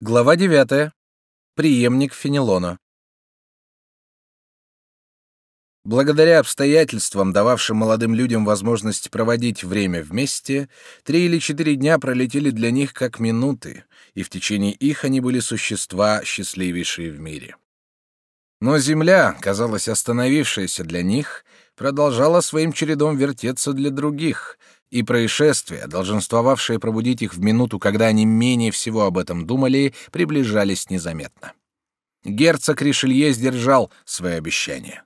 Глава 9. Приемник Фенелона. Благодаря обстоятельствам, дававшим молодым людям возможность проводить время вместе, три или четыре дня пролетели для них как минуты, и в течение их они были существа, счастливейшие в мире. Но земля, казалось остановившаяся для них, продолжала своим чередом вертеться для других, и происшествия, долженствовавшие пробудить их в минуту, когда они менее всего об этом думали, приближались незаметно. Герцог Ришелье сдержал свои обещания.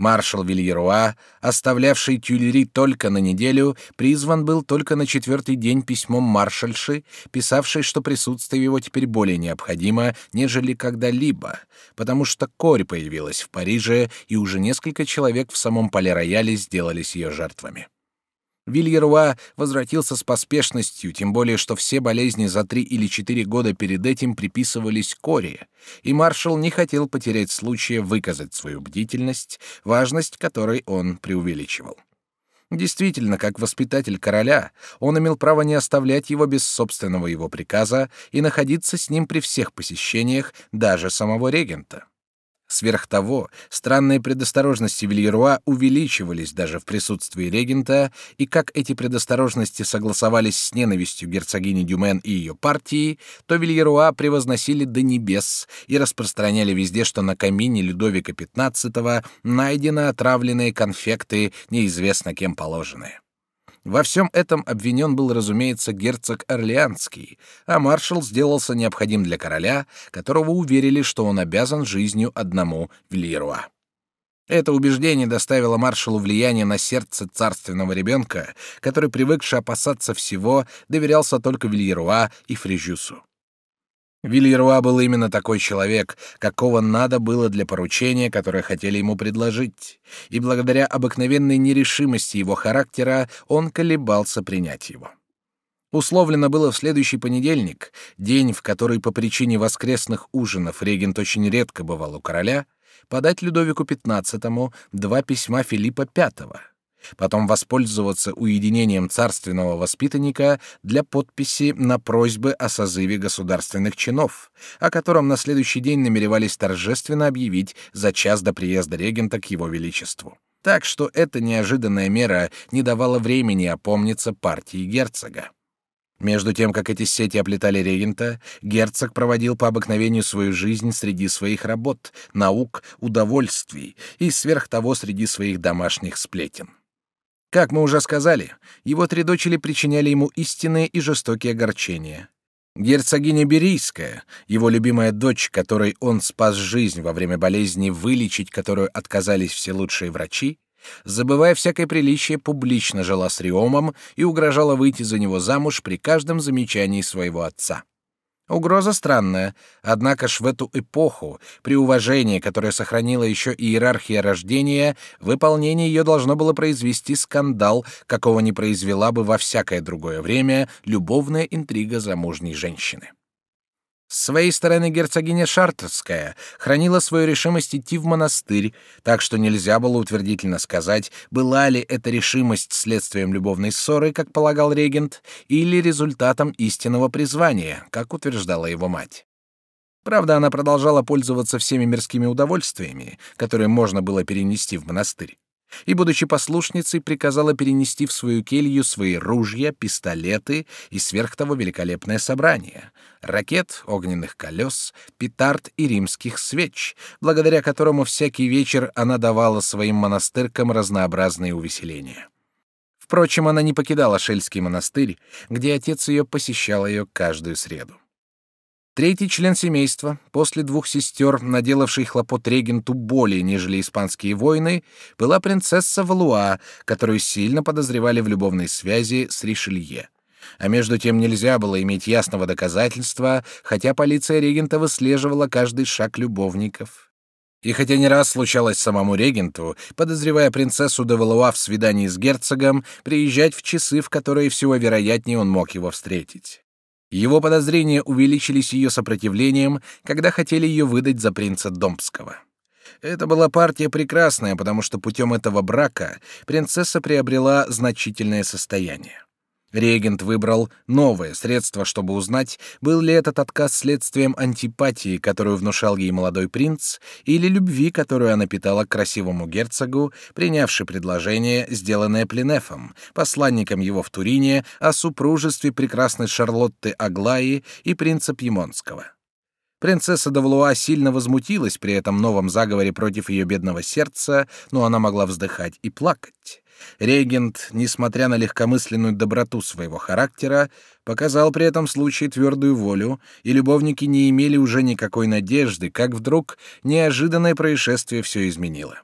Маршал Вильеруа, оставлявший Тюльри только на неделю, призван был только на четвертый день письмом маршальши, писавшей, что присутствие его теперь более необходимо, нежели когда-либо, потому что корь появилась в Париже, и уже несколько человек в самом Пале-Рояле сделались ее жертвами. Вильеруа возвратился с поспешностью, тем более что все болезни за три или четыре года перед этим приписывались Коре, и маршал не хотел потерять случая выказать свою бдительность, важность которой он преувеличивал. Действительно, как воспитатель короля, он имел право не оставлять его без собственного его приказа и находиться с ним при всех посещениях даже самого регента. Сверх того, странные предосторожности Вильеруа увеличивались даже в присутствии регента, и как эти предосторожности согласовались с ненавистью герцогини Дюмен и ее партии, то Вильеруа превозносили до небес и распространяли везде, что на камине Людовика XV найдены отравленные конфекты, неизвестно кем положенные. Во всем этом обвинен был, разумеется, герцог Орлеанский, а маршал сделался необходим для короля, которого уверили, что он обязан жизнью одному Вильеруа. Это убеждение доставило маршалу влияние на сердце царственного ребенка, который, привыкший опасаться всего, доверялся только Вильеруа и Фрижюсу. Вильеруа был именно такой человек, какого надо было для поручения, которое хотели ему предложить, и благодаря обыкновенной нерешимости его характера он колебался принять его. Условлено было в следующий понедельник, день, в который по причине воскресных ужинов регент очень редко бывал у короля, подать Людовику XV два письма Филиппа V, потом воспользоваться уединением царственного воспитанника для подписи на просьбы о созыве государственных чинов, о котором на следующий день намеревались торжественно объявить за час до приезда регента к его величеству. Так что эта неожиданная мера не давала времени опомниться партии герцога. Между тем, как эти сети оплетали регента, герцог проводил по обыкновению свою жизнь среди своих работ, наук, удовольствий и сверх того среди своих домашних сплетен. Как мы уже сказали, его три дочери причиняли ему истинные и жестокие огорчения. Герцогиня Берийская, его любимая дочь, которой он спас жизнь во время болезни, вылечить которую отказались все лучшие врачи, забывая всякое приличие, публично жила с Риомом и угрожала выйти за него замуж при каждом замечании своего отца. Угроза странная, однако ж в эту эпоху, при уважении, которое сохранила еще иерархия рождения, выполнение ее должно было произвести скандал, какого не произвела бы во всякое другое время любовная интрига замужней женщины. С своей стороны герцогиня Шартерская хранила свою решимость идти в монастырь, так что нельзя было утвердительно сказать, была ли эта решимость следствием любовной ссоры, как полагал регент, или результатом истинного призвания, как утверждала его мать. Правда, она продолжала пользоваться всеми мирскими удовольствиями, которые можно было перенести в монастырь и, будучи послушницей, приказала перенести в свою келью свои ружья, пистолеты и сверх того великолепное собрание — ракет, огненных колес, петард и римских свеч, благодаря которому всякий вечер она давала своим монастыркам разнообразные увеселения. Впрочем, она не покидала Шельский монастырь, где отец ее посещал ее каждую среду. Третий член семейства, после двух сестер, наделавшей хлопот регенту более, нежели испанские войны, была принцесса Валуа, которую сильно подозревали в любовной связи с Ришелье. А между тем нельзя было иметь ясного доказательства, хотя полиция регента выслеживала каждый шаг любовников. И хотя не раз случалось самому регенту, подозревая принцессу де Валуа в свидании с герцогом, приезжать в часы, в которые всего вероятнее он мог его встретить. Его подозрения увеличились ее сопротивлением, когда хотели ее выдать за принца Домского. Это была партия прекрасная, потому что путем этого брака принцесса приобрела значительное состояние. Регент выбрал новое средство, чтобы узнать, был ли этот отказ следствием антипатии, которую внушал ей молодой принц, или любви, которую она питала к красивому герцогу, принявший предложение, сделанное Пленефом, посланником его в Турине, о супружестве прекрасной Шарлотты Аглаи и принца Пьемонского. Принцесса Давлуа сильно возмутилась при этом новом заговоре против ее бедного сердца, но она могла вздыхать и плакать. Регент, несмотря на легкомысленную доброту своего характера, показал при этом случае твердую волю, и любовники не имели уже никакой надежды, как вдруг неожиданное происшествие все изменило.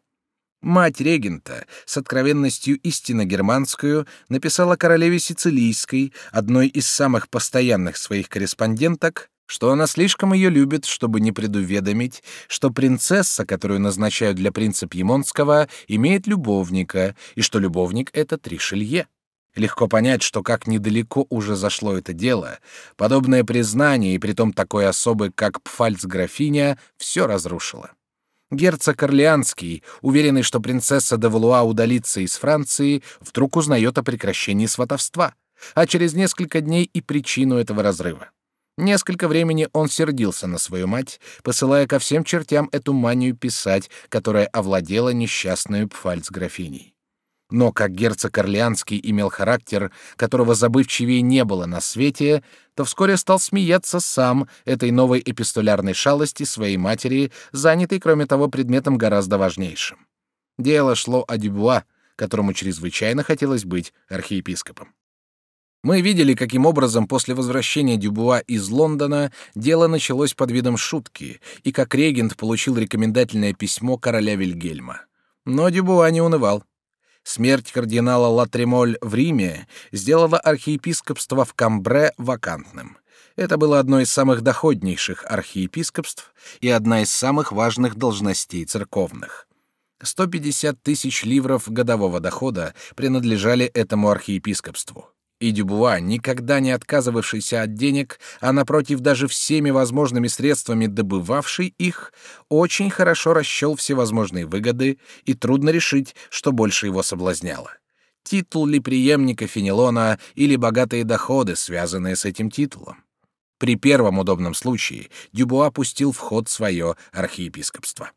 Мать регента, с откровенностью истинно германскую, написала королеве Сицилийской, одной из самых постоянных своих корреспонденток, что она слишком ее любит, чтобы не предуведомить, что принцесса, которую назначают для принца Пьемонтского, имеет любовника, и что любовник — это Тришелье. Легко понять, что как недалеко уже зашло это дело, подобное признание, и притом такой особый, как Пфальц-графиня, все разрушило. Герцог Орлеанский, уверенный, что принцесса де Валуа удалится из Франции, вдруг узнает о прекращении сватовства, а через несколько дней и причину этого разрыва. Несколько времени он сердился на свою мать, посылая ко всем чертям эту манию писать, которая овладела несчастную Пфальц-графиней. Но как герцог Орлеанский имел характер, которого забывчивее не было на свете, то вскоре стал смеяться сам этой новой эпистолярной шалости своей матери, занятой, кроме того, предметом гораздо важнейшим. Дело шло о Дюбуа, которому чрезвычайно хотелось быть архиепископом. Мы видели, каким образом после возвращения Дюбуа из Лондона дело началось под видом шутки, и как регент получил рекомендательное письмо короля Вильгельма. Но Дюбуа не унывал. Смерть кардинала Латремоль в Риме сделала архиепископство в Камбре вакантным. Это было одно из самых доходнейших архиепископств и одна из самых важных должностей церковных. 150 тысяч ливров годового дохода принадлежали этому архиепископству. И Дюбуа, никогда не отказывавшийся от денег, а напротив даже всеми возможными средствами добывавший их, очень хорошо расчел всевозможные выгоды, и трудно решить, что больше его соблазняло. Титул ли преемника Фенелона или богатые доходы, связанные с этим титулом? При первом удобном случае Дюбуа пустил в ход свое архиепископство.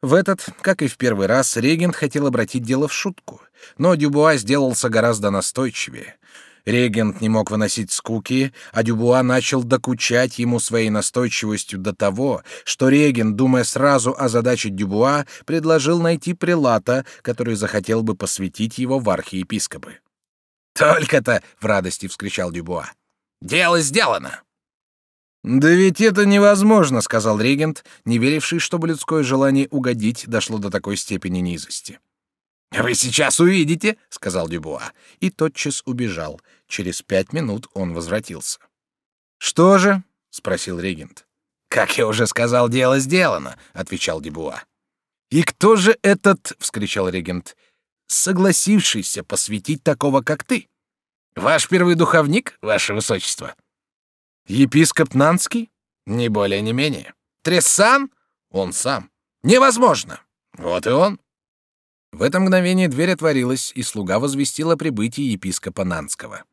В этот, как и в первый раз, регент хотел обратить дело в шутку, но Дюбуа сделался гораздо настойчивее. Регент не мог выносить скуки, а Дюбуа начал докучать ему своей настойчивостью до того, что регент, думая сразу о задаче Дюбуа, предложил найти прилата, который захотел бы посвятить его в архиепископы. «Только-то!» — в радости вскричал Дюбуа. «Дело сделано!» «Да ведь это невозможно», — сказал регент, не веривший, чтобы людское желание угодить дошло до такой степени низости. «Вы сейчас увидите», — сказал Дюбуа, и тотчас убежал. Через пять минут он возвратился. «Что же?» — спросил регент. «Как я уже сказал, дело сделано», — отвечал Дюбуа. «И кто же этот?» — вскричал регент. «Согласившийся посвятить такого, как ты? Ваш первый духовник, ваше высочество?» Епископ Нанский? Не более, не менее. Трессан? Он сам. Невозможно. Вот и он. В это мгновение дверь отворилась, и слуга возвестил о прибытии епископа Нанского.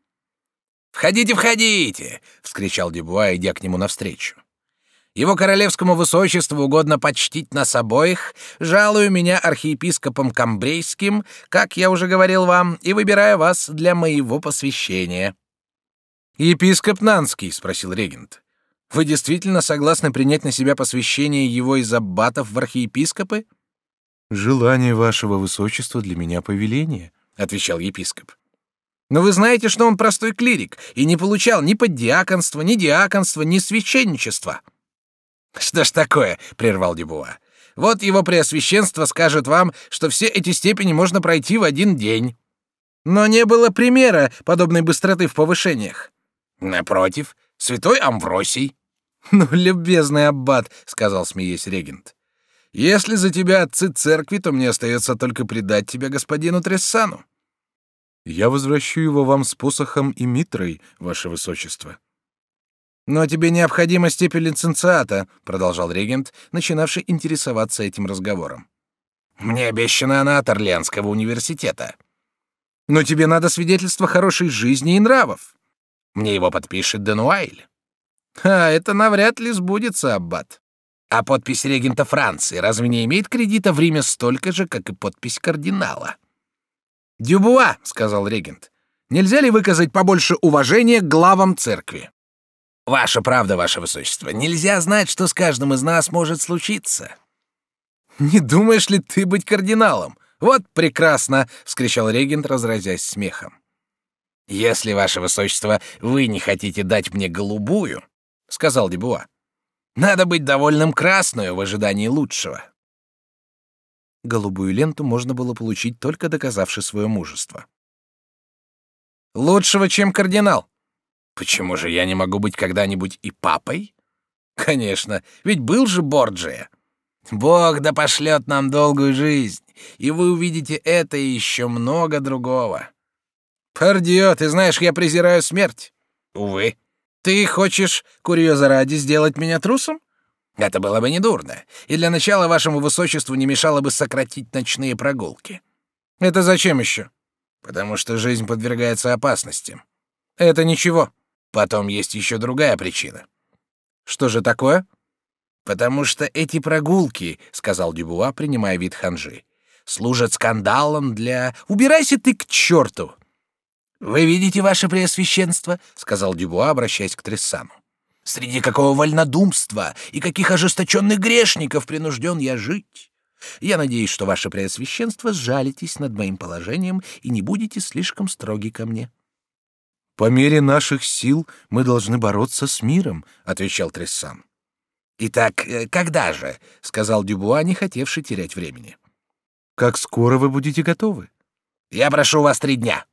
«Входите, входите!» — вскричал Дебуа, идя к нему навстречу. «Его королевскому высочеству угодно почтить нас обоих, жалую меня архиепископом Камбрейским, как я уже говорил вам, и выбираю вас для моего посвящения». Епископ Нанский, спросил регент. Вы действительно согласны принять на себя посвящение его из аббатов в архиепископы? Желание вашего высочества для меня повеление, отвечал епископ. Но вы знаете, что он простой клирик и не получал ни поддиаконства, ни диаконства, ни священничества. Что ж такое, прервал Дюбуа. Вот его преосвященство скажет вам, что все эти степени можно пройти в один день. Но не было примера подобной быстроты в повышениях. Напротив, святой Амвросий. Ну, любезный аббат, сказал смеясь регент. Если за тебя отцы церкви, то мне остается только предать тебя господину Трессану. Я возвращу его вам с посохом и митрой, ваше высочество. Но тебе необходима степень лиценциата, продолжал регент, начинавший интересоваться этим разговором. Мне обещана она от Орлеанского университета. Но тебе надо свидетельство хорошей жизни и нравов. Мне его подпишет Денуайль. А это навряд ли сбудется, аббат. А подпись регента Франции разве не имеет кредита в Риме столько же, как и подпись кардинала? «Дюбуа», — сказал регент, — «нельзя ли выказать побольше уважения главам церкви?» «Ваша правда, ваше высочество. Нельзя знать, что с каждым из нас может случиться». «Не думаешь ли ты быть кардиналом? Вот прекрасно!» — вскричал регент, разразясь смехом. «Если, ваше высочество, вы не хотите дать мне голубую, — сказал Дебуа, — надо быть довольным красную в ожидании лучшего». Голубую ленту можно было получить, только доказавши свое мужество. «Лучшего, чем кардинал!» «Почему же я не могу быть когда-нибудь и папой?» «Конечно, ведь был же Борджия!» «Бог да пошлет нам долгую жизнь, и вы увидите это и еще много другого!» «Пардио, ты знаешь, я презираю смерть!» «Увы!» «Ты хочешь, курьеза ради, сделать меня трусом?» Это было бы недурно, и для начала вашему высочеству не мешало бы сократить ночные прогулки. Это зачем еще? Потому что жизнь подвергается опасности. Это ничего. Потом есть еще другая причина. Что же такое? Потому что эти прогулки, сказал Дюбуа, принимая вид ханжи, служат скандалом для... Убирайся ты к черту! Вы видите, ваше преосвященство, сказал Дюбуа, обращаясь к Трессану. Среди какого вольнодумства и каких ожесточенных грешников принужден я жить? Я надеюсь, что ваше преосвященство сжалитесь над моим положением и не будете слишком строги ко мне. По мере наших сил мы должны бороться с миром, отвечал Трессан. Итак, э, когда же? сказал Дюбуа, не хотевший терять времени. Как скоро вы будете готовы? Я прошу вас три дня.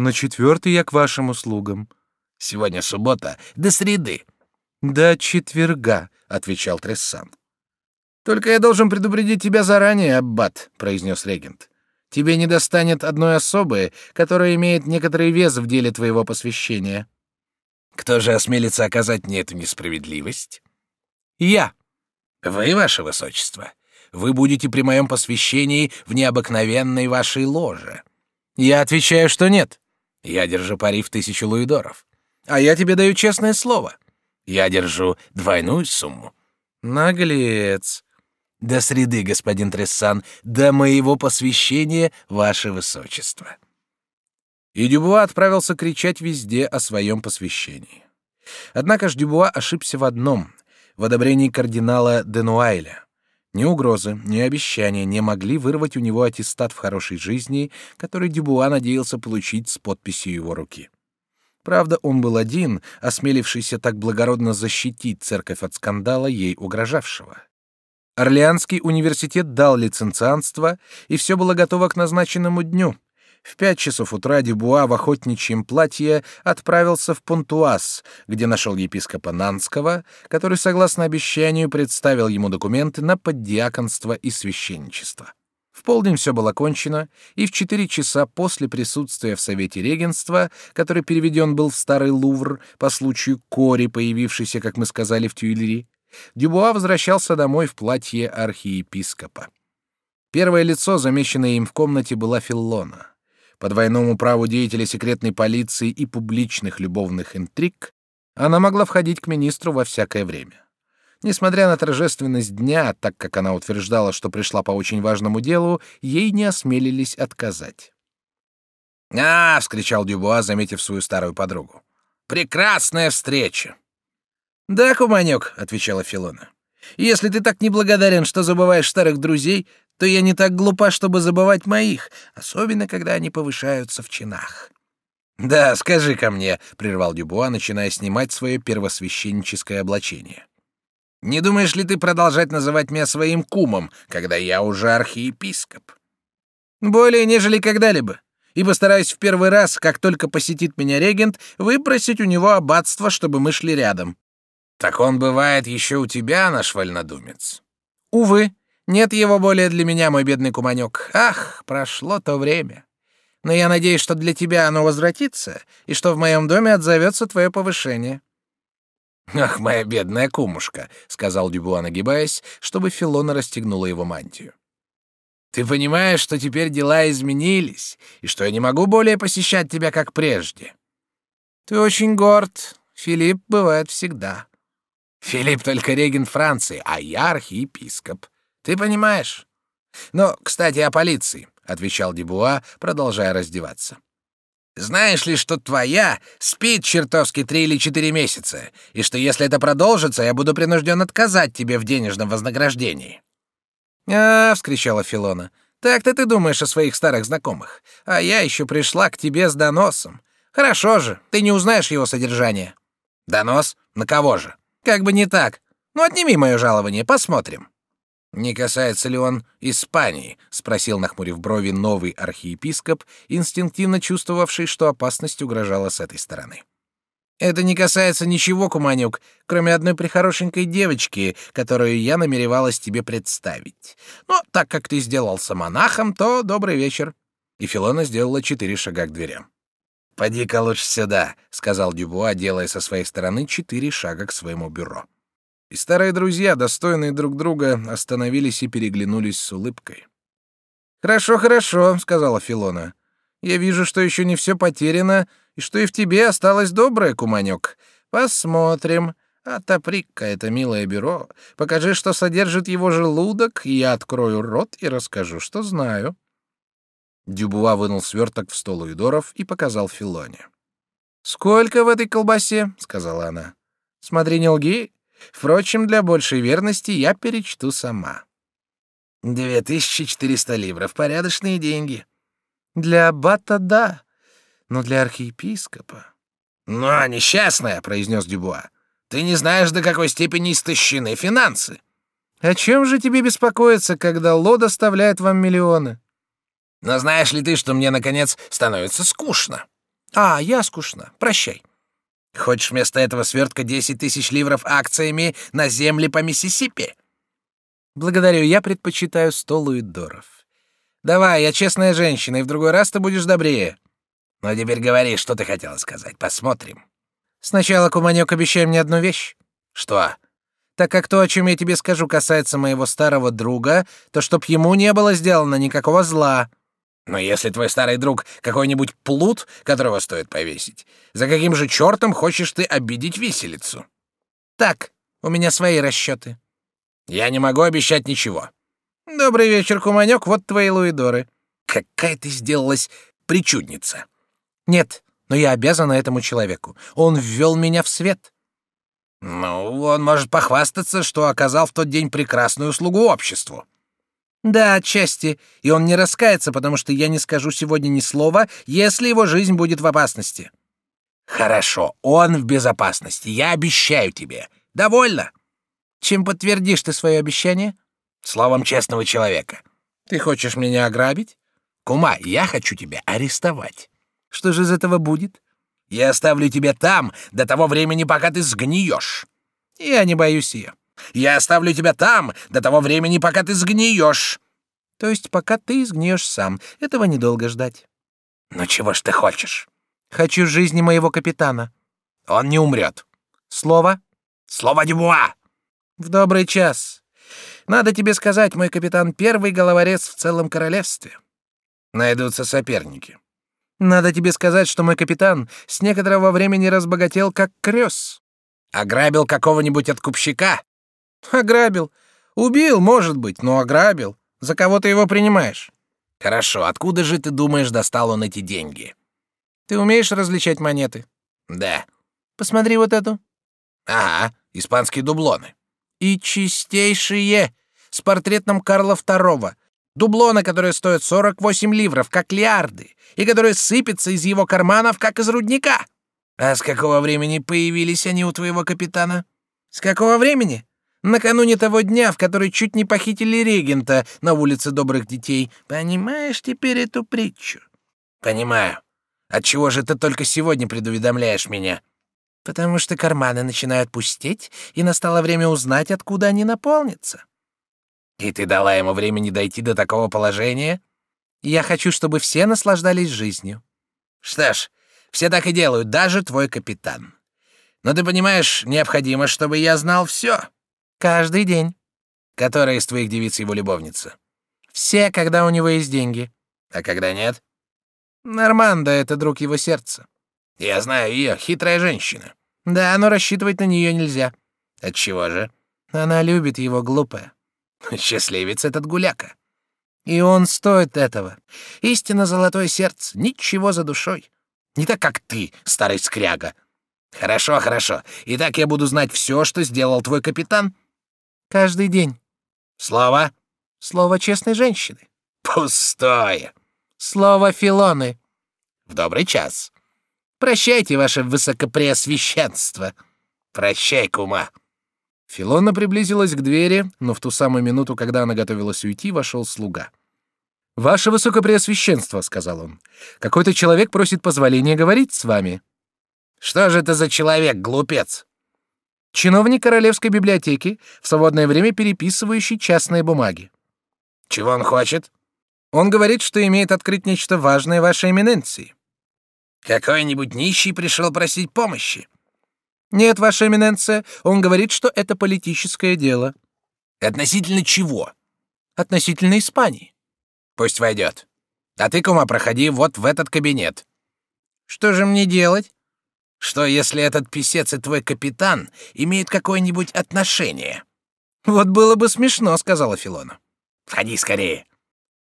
На четвертый я к вашим услугам. Сегодня суббота, до среды. «До четверга», — отвечал Трессан. «Только я должен предупредить тебя заранее, Аббат», — произнес регент. «Тебе не достанет одной особы, которая имеет некоторый вес в деле твоего посвящения». «Кто же осмелится оказать мне эту несправедливость?» «Я». «Вы, ваше высочество. Вы будете при моем посвящении в необыкновенной вашей ложе». «Я отвечаю, что нет». «Я держу пари в тысячу луидоров». «А я тебе даю честное слово». Я держу двойную сумму. Наглец. До среды, господин Трессан, до моего посвящения, ваше высочество. И Дюбуа отправился кричать везде о своем посвящении. Однако ж Дюбуа ошибся в одном — в одобрении кардинала Денуайля. Ни угрозы, ни обещания не могли вырвать у него аттестат в хорошей жизни, который Дюбуа надеялся получить с подписью его руки. Правда, он был один, осмелившийся так благородно защитить церковь от скандала, ей угрожавшего. Орлеанский университет дал лиценцианство, и все было готово к назначенному дню. В пять часов утра Дюбуа в охотничьем платье отправился в Понтуаз, где нашел епископа Нанского, который, согласно обещанию, представил ему документы на поддиаконство и священничество. В полдень все было кончено, и в четыре часа после присутствия в Совете регенства, который переведен был в Старый Лувр по случаю кори, появившейся, как мы сказали, в Тюильри, Дюбуа возвращался домой в платье архиепископа. Первое лицо, замеченное им в комнате, была Филлона. По двойному праву деятеля секретной полиции и публичных любовных интриг она могла входить к министру во всякое время. Несмотря на торжественность дня, так как она утверждала, что пришла по очень важному делу, ей не осмелились отказать. «А!» — вскричал Дюбуа, заметив свою старую подругу. «Прекрасная встреча!» «Да, куманек», — отвечала Филона. «Если ты так неблагодарен, что забываешь старых друзей, то я не так глупа, чтобы забывать моих, особенно когда они повышаются в чинах». «Да, скажи ко мне», — прервал Дюбуа, начиная снимать свое первосвященническое облачение. Не думаешь ли ты продолжать называть меня своим кумом, когда я уже архиепископ? Более нежели когда-либо. И постараюсь в первый раз, как только посетит меня регент, выпросить у него аббатство, чтобы мы шли рядом. Так он бывает еще у тебя, наш вольнодумец. Увы, нет его более для меня, мой бедный куманек. Ах, прошло то время. Но я надеюсь, что для тебя оно возвратится, и что в моем доме отзовется твое повышение. «Ах, моя бедная кумушка», — сказал Дюбуа, нагибаясь, чтобы Филона расстегнула его мантию. Ты понимаешь, что теперь дела изменились, и что я не могу более посещать тебя, как прежде. Ты очень горд. Филипп бывает всегда. Филипп только регент Франции, а я архиепископ. Ты понимаешь? Но, кстати, о полиции, отвечал Дебуа, продолжая раздеваться. Знаешь ли, что твоя спит чертовски три или четыре месяца, и что если это продолжится, я буду принужден отказать тебе в денежном вознаграждении? «А!» — вскричала Филона. «Так-то ты думаешь о своих старых знакомых. А я еще пришла к тебе с доносом. Хорошо же, ты не узнаешь его содержание». «Донос? На кого же?» «Как бы не так. Ну, отними мое жалование, посмотрим». «Не касается ли он Испании?» — спросил, нахмурив брови, новый архиепископ, инстинктивно чувствовавший, что опасность угрожала с этой стороны. Это не касается ничего, Куманюк, кроме одной прихорошенькой девочки, которую я намеревалась тебе представить. Но так как ты сделался монахом, то добрый вечер. И Филона сделала четыре шага к дверям. «Поди-ка лучше сюда», — сказал Дюбуа, делая со своей стороны четыре шага к своему бюро. И старые друзья, достойные друг друга, остановились и переглянулись с улыбкой. «Хорошо, хорошо», — сказала Филона. «Я вижу, что еще не все потеряно, и что и в тебе осталось доброе, куманек. Посмотрим. Отопри-ка это милое бюро, покажи, что содержит его желудок, и я открою рот и расскажу, что знаю». Дюбуа вынул сверток в стол Уидоров и показал Филоне. «Сколько в этой колбасе?» — сказала она. «Смотри, не лги. Впрочем, для большей верности я перечту сама». «Две тысячи четыреста ливров. Порядочные деньги». «Для аббата — да но для архиепископа... «Ну, а несчастная», — произнес Дюбуа, — «ты не знаешь, до какой степени истощены финансы». «О чем же тебе беспокоиться, когда Ло доставляет вам миллионы?» «Но знаешь ли ты, что мне, наконец, становится скучно?» «А, я скучно. Прощай». «Хочешь вместо этого свертка десять тысяч ливров акциями на земли по Миссисипи?» «Благодарю, я предпочитаю сто луидоров. Давай, я честная женщина, и в другой раз ты будешь добрее». Ну, теперь говори, что ты хотела сказать. Посмотрим. Сначала, Куманек, обещай мне одну вещь. Что? Так как то, о чем я тебе скажу, касается моего старого друга, то чтоб ему не было сделано никакого зла. Но если твой старый друг какой-нибудь плут, которого стоит повесить, за каким же чертом хочешь ты обидеть виселицу? Так, у меня свои расчеты. Я не могу обещать ничего. Добрый вечер, Куманек, вот твои луидоры. Какая ты сделалась причудница. Нет, но я обязана этому человеку. Он ввел меня в свет. Ну, он может похвастаться, что оказал в тот день прекрасную услугу обществу. Да, отчасти, и он не раскается, потому что я не скажу сегодня ни слова, если его жизнь будет в опасности. Хорошо, он в безопасности, я обещаю тебе. Довольно. Чем подтвердишь ты свое обещание? Словом честного человека. Ты хочешь меня ограбить? Кума, я хочу тебя арестовать. Что же из этого будет? Я оставлю тебя там до того времени, пока ты сгниешь. Я не боюсь ее. Я оставлю тебя там до того времени, пока ты сгниешь. То есть пока ты сгниешь сам. Этого недолго ждать. Но чего ж ты хочешь? Хочу жизни моего капитана. Он не умрет. Слово? Слово Дюбуа. В добрый час. Надо тебе сказать, мой капитан первый головорез в целом королевстве. Найдутся соперники. Надо тебе сказать, что мой капитан с некоторого времени разбогател как крёс. Ограбил какого-нибудь откупщика? Ограбил. Убил, может быть, но ограбил. За кого ты его принимаешь? Хорошо, откуда же ты думаешь, достал он эти деньги? Ты умеешь различать монеты? Да. Посмотри вот эту. Ага, испанские дублоны. И чистейшие, с портретом Карла II, Дублоны, которые стоят 48 ливров, как лиарды, и которые сыпятся из его карманов, как из рудника. А с какого времени появились они у твоего капитана? С какого времени? Накануне того дня, в который чуть не похитили регента на улице добрых детей. Понимаешь теперь эту притчу? Понимаю. Отчего же ты только сегодня предуведомляешь меня? Потому что карманы начинают пустеть, и настало время узнать, откуда они наполнятся. И ты дала ему времени дойти до такого положения? Я хочу, чтобы все наслаждались жизнью. Что ж, все так и делают, даже твой капитан. Но ты понимаешь, необходимо, чтобы я знал все. Каждый день. Которая из твоих девиц его любовница? Все, когда у него есть деньги. А когда нет? Норманда — это друг его сердца. Я знаю ее, хитрая женщина. Да, но рассчитывать на нее нельзя. Отчего же? Она любит его, глупая. Счастливец этот гуляка. И он стоит этого. Истинно золотое сердце, ничего за душой. Не так, как ты, старый скряга. Хорошо, хорошо. Итак, я буду знать все, что сделал твой капитан. Каждый день. Слово? Слово честной женщины. Пустое. Слово Филоны. В добрый час. Прощайте, ваше высокопреосвященство. Прощай, кума. Филона приблизилась к двери, но в ту самую минуту, когда она готовилась уйти, вошел слуга. «Ваше Высокопреосвященство», — сказал он, — «какой-то человек просит позволения говорить с вами». «Что же это за человек, глупец?» «Чиновник Королевской библиотеки, в свободное время переписывающий частные бумаги». «Чего он хочет?» «Он говорит, что имеет открыть нечто важное вашей эминенции». «Какой-нибудь нищий пришел просить помощи». «Нет, ваша эминенция, он говорит, что это политическое дело». «Относительно чего?» «Относительно Испании». Пусть войдет. А ты, кума, проходи вот в этот кабинет. Что же мне делать? Что, если этот писец и твой капитан имеют какое-нибудь отношение? Вот было бы смешно, сказала Филона. Входи скорее.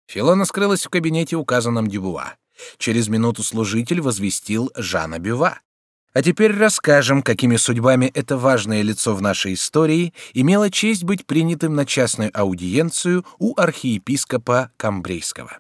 Филона скрылась в кабинете, указанном Дюбуа. Через минуту служитель возвестил Жана Бюва. А теперь расскажем, какими судьбами это важное лицо в нашей истории имело честь быть принятым на частную аудиенцию у архиепископа Камбрейского.